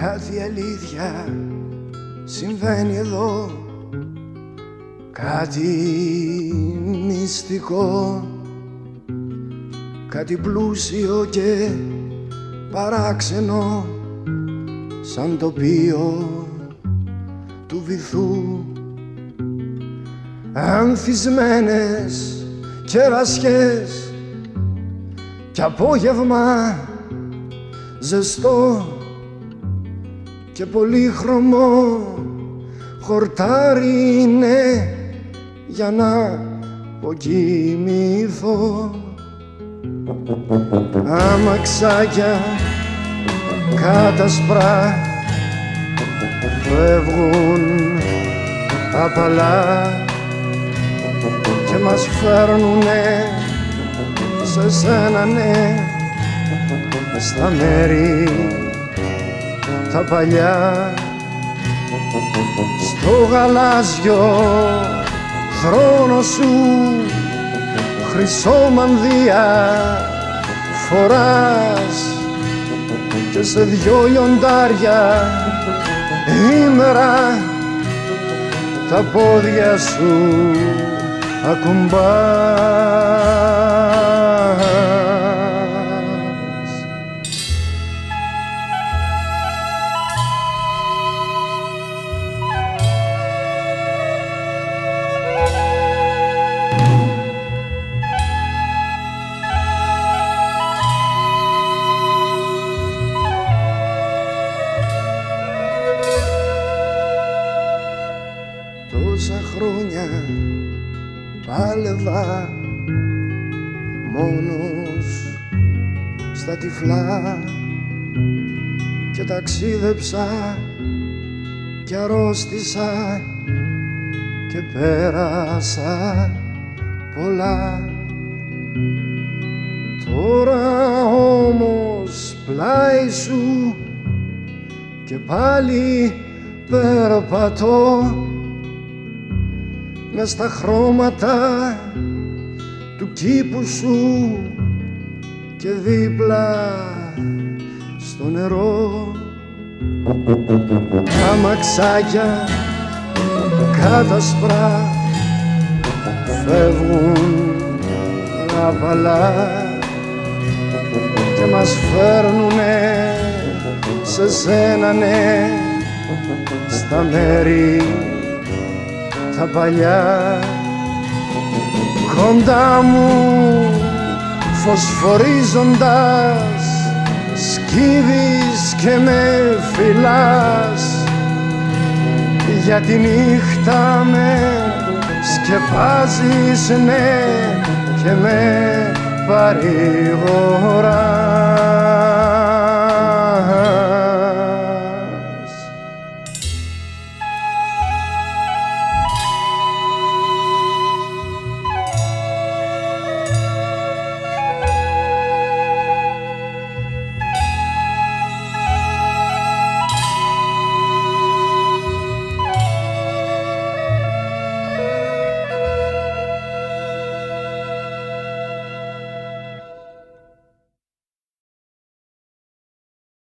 Κάτι αλήθεια συμβαίνει εδώ. Κάτι μυστικό. Κάτι πλούσιο και παράξενο. Σαν τοπίο του βυθού. Ανθισμένες κερασιές. Κι απόγευμα ζεστό και πολύχρωμο χορτάρι είναι για να αποκοιμηθώ Αμαξάκια κάτασπρα φεύγουν απαλά και μας φέρνουνε σε σένα ναι στα μέρη τα παλιά. Στο γαλάζιο θρόνος σου χρυσό μανδύα φοράς. Και σε δυο λιοντάρια ήμερα τα πόδια σου ακουμπάς Τόσα χρόνια πάλευα μόνος στα τυφλά και ταξίδεψα και αρρώστησα και πέρασα πολλά. Τώρα όμως πλάι σου και πάλι περπατώ με στα χρώματα του κήπου σου και δίπλα στο νερό. Αμαξάκια κάτασπρα φεύγουν απαλά και μας φέρνουνε σε σένα ναι στα μέρη τα παλιά. Κοντά μου φωσφορίζοντας σκύβεις και με φυλάς. Για τη νύχτα με σκεπάζεις ναι και με παρηγοράς